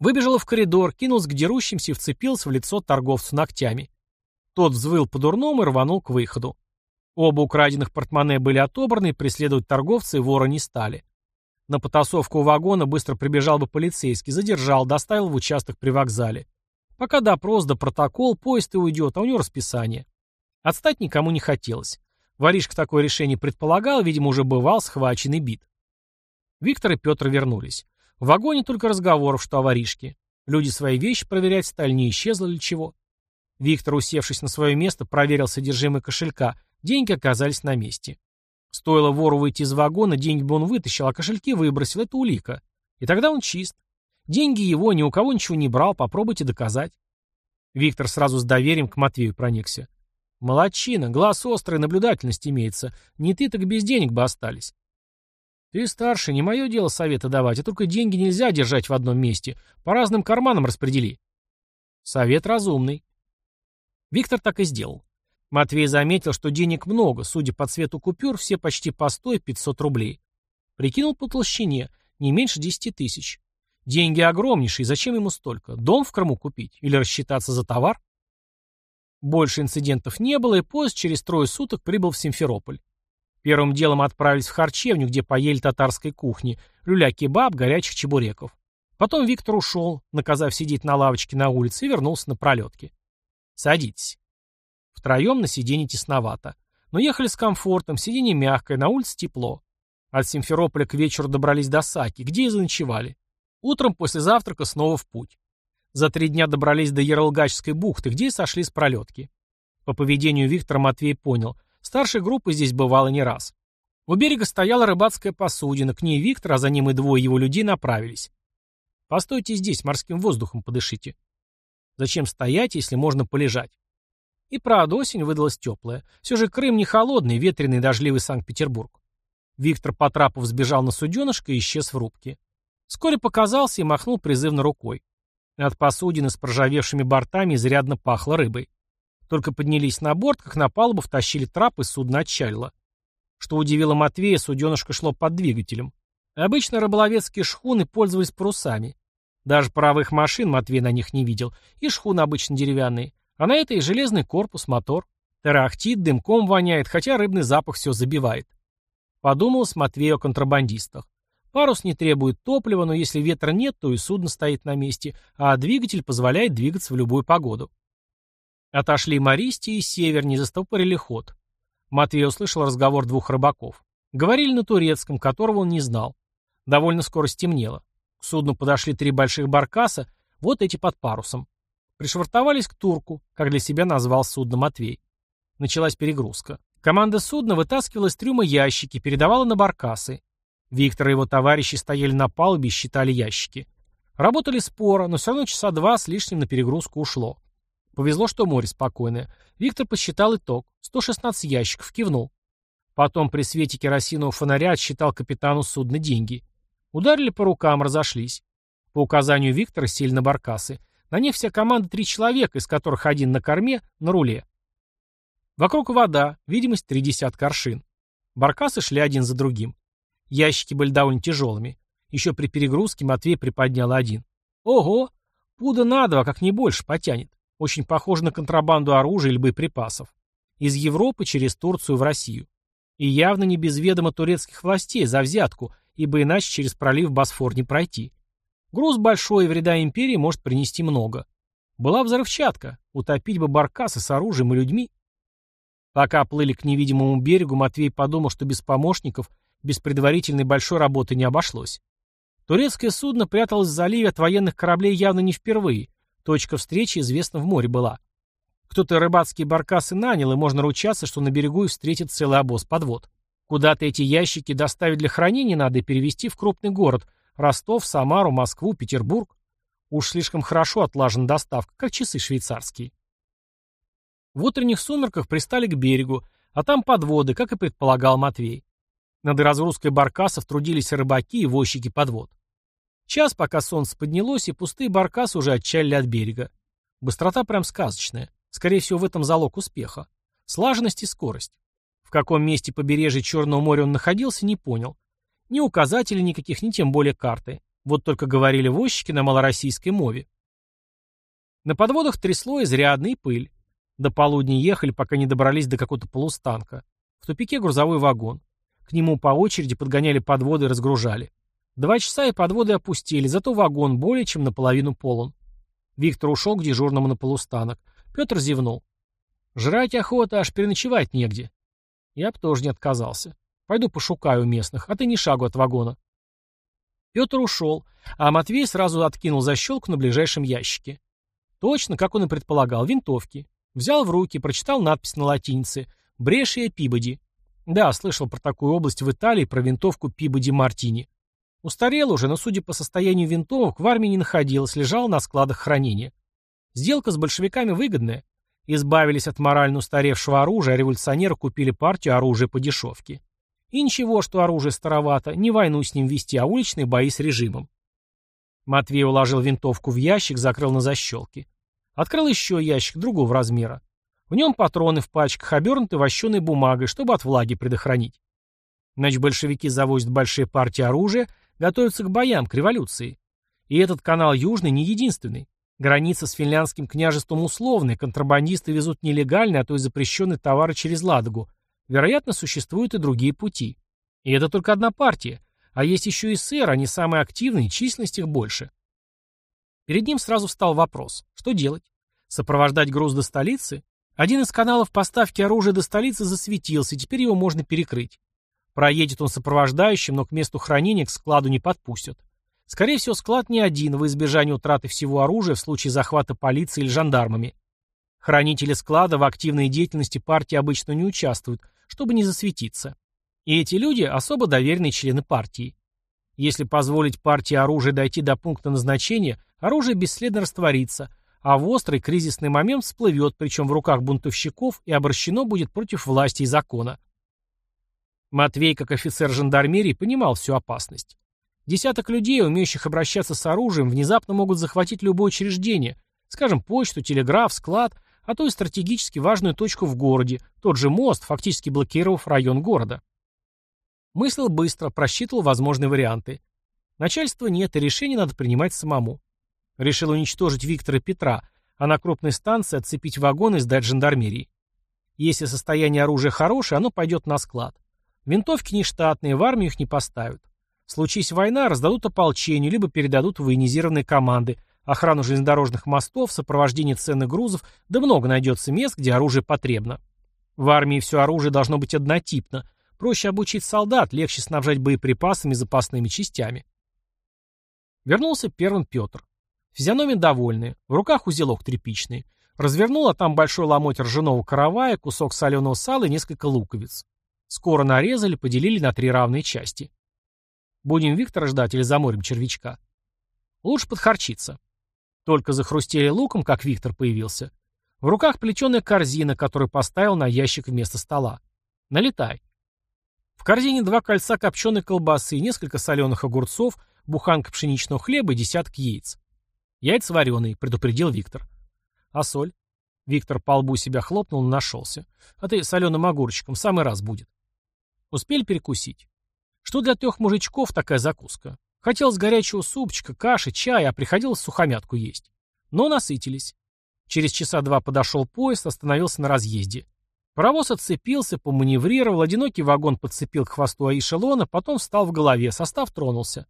Выбежала в коридор, кинулась к дерущимся и вцепилась в лицо торговцу ногтями. Тот взвыл по-дурному и рванул к выходу. Оба украденных портмоне были отобраны, преследовать торговца и вора не стали. На потасовку у вагона быстро прибежал бы полицейский, задержал, доставил в участок при вокзале. Пока допрос да протокол, поезд и уйдет, а у него расписание. Отстать никому не хотелось. Воришка такое решение предполагал, видимо, уже бывал схвачен и бит. Виктор и Петр вернулись. В вагоне только разговоров, что о воришке. Люди свои вещи проверять стали, не исчезло ли чего. Виктор, усевшись на свое место, проверил содержимое кошелька. Деньги оказались на месте. Стоило вору выйти из вагона, деньги бы он вытащил, а кошельки выбросил. Это улика. И тогда он чист. Деньги его, ни у кого ничего не брал, попробуйте доказать. Виктор сразу с доверием к Матвею проникся. Молодчина, глаз острый, наблюдательность имеется. Не ты, так без денег бы остались. Ты старше, не мое дело совета давать, а только деньги нельзя держать в одном месте. По разным карманам распредели. Совет разумный. Виктор так и сделал. Матвей заметил, что денег много, судя по цвету купюр, все почти по 100 и 500 рублей. Прикинул по толщине, не меньше 10 тысяч. Деньги огромнейшие, зачем ему столько? Дом в Крыму купить? Или рассчитаться за товар? Больше инцидентов не было, и поезд через трое суток прибыл в Симферополь. Первым делом отправились в харчевню, где поели татарской кухни, люля-кебаб, горячих чебуреков. Потом Виктор ушел, наказав сидеть на лавочке на улице, и вернулся на пролетки. «Садитесь». Втроем на сиденье тесновато. Но ехали с комфортом, сиденье мягкое, на улице тепло. От Симферополя к вечеру добрались до Саки, где и заночевали. Утром после завтрака снова в путь. За три дня добрались до Яралгачской бухты, где и сошли с пролетки. По поведению Виктора Матвей понял, старшей группы здесь бывало не раз. У берега стояла рыбацкая посудина, к ней Виктор, а за ним и двое его людей направились. «Постойте здесь, морским воздухом подышите». «Зачем стоять, если можно полежать?» И правда, осень выдалась теплая. Все же Крым не холодный, ветреный, дождливый Санкт-Петербург. Виктор по трапу взбежал на суденышко и исчез в рубке. Вскоре показался и махнул призывно рукой. От посудины с проржавевшими бортами изрядно пахло рыбой. Только поднялись на борт, как на палубу втащили трап и судно отчалило. Что удивило Матвея, суденышко шло под двигателем. Обычно рыболовецкие шхуны пользовались парусами. Даже паровых машин Матвей на них не видел, и шхуны обычно деревянные. А на этой железный корпус, мотор. Тарахтит, дымком воняет, хотя рыбный запах все забивает. Подумал с Матвею о контрабандистах. Парус не требует топлива, но если ветра нет, то и судно стоит на месте, а двигатель позволяет двигаться в любую погоду. Отошли Мористи и Северни, застопорили ход. Матвей услышал разговор двух рыбаков. Говорили на турецком, которого он не знал. Довольно скоро стемнело. К судну подошли три больших баркаса, вот эти под парусом. Пришвартовались к турку, как для себя назвал судно Матвей. Началась перегрузка. Команда судна вытаскивала из трюма ящики, передавала на баркасы. Виктор и его товарищи стояли на палубе и считали ящики. Работали споро, но все равно часа два с лишним на перегрузку ушло. Повезло, что море спокойное. Виктор посчитал итог. 116 ящиков, кивнул. Потом при свете керосинового фонаря отсчитал капитану судна деньги. Ударили по рукам, разошлись. По указанию Виктора сели на баркасы. На них вся команда три человека, из которых один на корме, на руле. Вокруг вода, видимость три десятка аршин. Баркасы шли один за другим. Ящики были довольно тяжелыми. Еще при перегрузке Матвей приподнял один. Ого! Пуда на два, как не больше, потянет. Очень похоже на контрабанду оружия или боеприпасов. Из Европы через Турцию в Россию. И явно не без ведома турецких властей за взятку, ибо иначе через пролив Босфор не пройти. Груз большой и вреда империи может принести много. Была взрывчатка, утопить бы баркасы с оружием и людьми. Пока плыли к невидимому берегу, Матвей подумал, что без помощников, без предварительной большой работы не обошлось. Турецкое судно пряталось в заливе от военных кораблей явно не впервые. Точка встречи известна в море была. Кто-то рыбацкие баркасы нанял, и можно ручаться, что на берегу их встретит целый обоз подвод. Куда-то эти ящики доставить для хранения надо и перевезти в крупный город – Ростов, Самару, Москву, Петербург. Уж слишком хорошо отлажена доставка, как часы швейцарские. В утренних сумерках пристали к берегу, а там подводы, как и предполагал Матвей. Над разгрузкой баркасов трудились рыбаки и возчики подвод. Час, пока солнце поднялось, и пустые баркасы уже отчалили от берега. Быстрота прям сказочная. Скорее всего, в этом залог успеха. Слаженность и скорость. В каком месте побережья Черного моря он находился, не понял. Ни указателей никаких, ни тем более карты. Вот только говорили возчики на малороссийской мове. На подводах трясло изрядно и пыль. До полудня ехали, пока не добрались до какого-то полустанка. В тупике грузовой вагон. К нему по очереди подгоняли подводы и разгружали. Два часа и подводы опустили, зато вагон более чем наполовину полон. Виктор ушел к дежурному на полустанок. Петр зевнул. «Жрать охота, аж переночевать негде». Я бы тоже не отказался. Пойду пошукаю местных, а ты ни шагу от вагона. Петр ушел, а Матвей сразу откинул защелку на ближайшем ящике. Точно, как он и предполагал, винтовки. Взял в руки, прочитал надпись на латинице «Брешия Пибоди». Да, слышал про такую область в Италии, про винтовку Пибоди Мартини. Устарел уже, но, судя по состоянию винтовок, в армии не находилась, лежал на складах хранения. Сделка с большевиками выгодная. Избавились от морально устаревшего оружия, а революционеры купили партию оружия по дешевке. И ничего, что оружие старовато, не войну с ним вести, а уличные бои с режимом. Матвей уложил винтовку в ящик, закрыл на защелке. Открыл еще ящик другого размера. В нем патроны в пачках, обернуты вощеной бумагой, чтобы от влаги предохранить. Значит, большевики завозят большие партии оружия, готовятся к боям, к революции. И этот канал Южный не единственный. Граница с финляндским княжеством условная, контрабандисты везут нелегальные, а то и запрещенные товары через Ладогу. Вероятно, существуют и другие пути. И это только одна партия. А есть еще и сэр, они самые активные, численность их больше. Перед ним сразу встал вопрос. Что делать? Сопровождать груз до столицы? Один из каналов поставки оружия до столицы засветился, теперь его можно перекрыть. Проедет он сопровождающим, но к месту хранения к складу не подпустят. Скорее всего, склад не один, во избежание утраты всего оружия в случае захвата полицией или жандармами. Хранители склада в активной деятельности партии обычно не участвуют, чтобы не засветиться. И эти люди особо доверенные члены партии. Если позволить партии оружия дойти до пункта назначения, оружие бесследно растворится, а в острый кризисный момент всплывет, причем в руках бунтовщиков и обращено будет против власти и закона. Матвей, как офицер жандармерии, понимал всю опасность. Десяток людей, умеющих обращаться с оружием, внезапно могут захватить любое учреждение, скажем, почту, телеграф, склад, а то и стратегически важную точку в городе, тот же мост, фактически блокировав район города. Мыслил быстро, просчитывал возможные варианты. Начальства нет, и решение надо принимать самому. Решил уничтожить Виктора Петра, а на крупной станции отцепить вагон и сдать жандармерии. Если состояние оружия хорошее, оно пойдет на склад. Винтовки нештатные, в армию их не поставят. Случись война, раздадут ополчению, либо передадут военизированные команды, охрану железнодорожных мостов, сопровождение ценных грузов, да много найдется мест, где оружие потребно. В армии все оружие должно быть однотипно. Проще обучить солдат, легче снабжать боеприпасами и запасными частями. Вернулся первым Петр. Физиономия довольная, в руках узелок тряпичный. Развернул, а там большой ломоть ржаного каравая, кусок соленого сала и несколько луковиц. Скоро нарезали, поделили на три равные части. Будем Виктора ждать или заморим червячка? Лучше подхарчиться. Только захрустели луком, как Виктор появился. В руках плетеная корзина, которую поставил на ящик вместо стола. Налетай. В корзине два кольца копченой колбасы, несколько соленых огурцов, буханка пшеничного хлеба и десяток яиц. Яйца вареные, предупредил Виктор. А соль? Виктор по лбу себя хлопнул, нашелся. А ты соленым огурчиком, самый раз будет. Успели перекусить. Что для трех мужичков такая закуска? Хотелось горячего супчика, каши, чая, а приходилось сухомятку есть. Но насытились. Через часа два подошел поезд, остановился на разъезде. Паровоз отцепился, поманеврировал, одинокий вагон подцепил к хвосту эшелона, потом встал в голове, состав тронулся.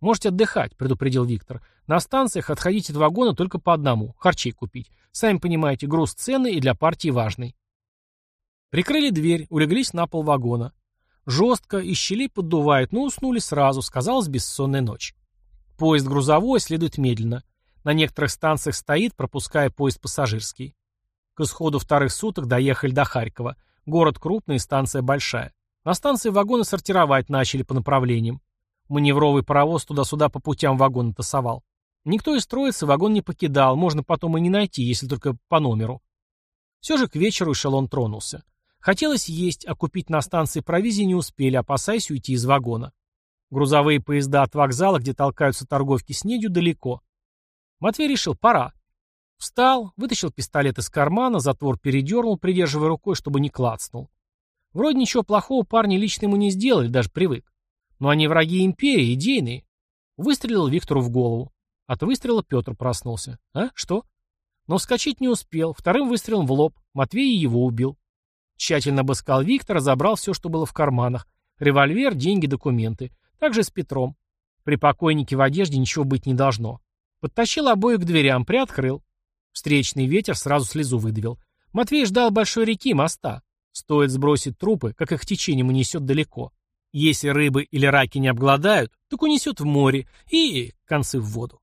«Можете отдыхать», — предупредил Виктор. «На станциях отходите от вагона только по одному, харчей купить. Сами понимаете, груз ценный и для партии важный». Прикрыли дверь, улеглись на пол вагона. Жестко, из щелей поддувает, но уснули сразу, сказалась бессонная ночь. Поезд грузовой следует медленно. На некоторых станциях стоит, пропуская поезд пассажирский. К исходу вторых суток доехали до Харькова. Город крупный, станция большая. На станции вагоны сортировать начали по направлениям. Маневровый паровоз туда-сюда по путям вагона тасовал. Никто из троицы вагон не покидал, можно потом и не найти, если только по номеру. Все же к вечеру эшелон тронулся. Хотелось есть, а купить на станции провизии не успели, опасаясь уйти из вагона. Грузовые поезда от вокзала, где толкаются торговки с недью, далеко. Матвей решил, пора. Встал, вытащил пистолет из кармана, затвор передернул, придерживая рукой, чтобы не клацнул. Вроде ничего плохого парни лично ему не сделали, даже привык. Но они враги империи, идейные. Выстрелил Виктору в голову. От выстрела Петр проснулся. А? Что? Но вскочить не успел. Вторым выстрелом в лоб. Матвей его убил. Тщательно обыскал Виктора, забрал все, что было в карманах. Револьвер, деньги, документы. Также с Петром. При покойнике в одежде ничего быть не должно. Подтащил обоих к дверям, приоткрыл. Встречный ветер сразу слезу выдавил. Матвей ждал большой реки, моста. Стоит сбросить трупы, как их течением унесет далеко. Если рыбы или раки не обгладают, так унесет в море и концы в воду.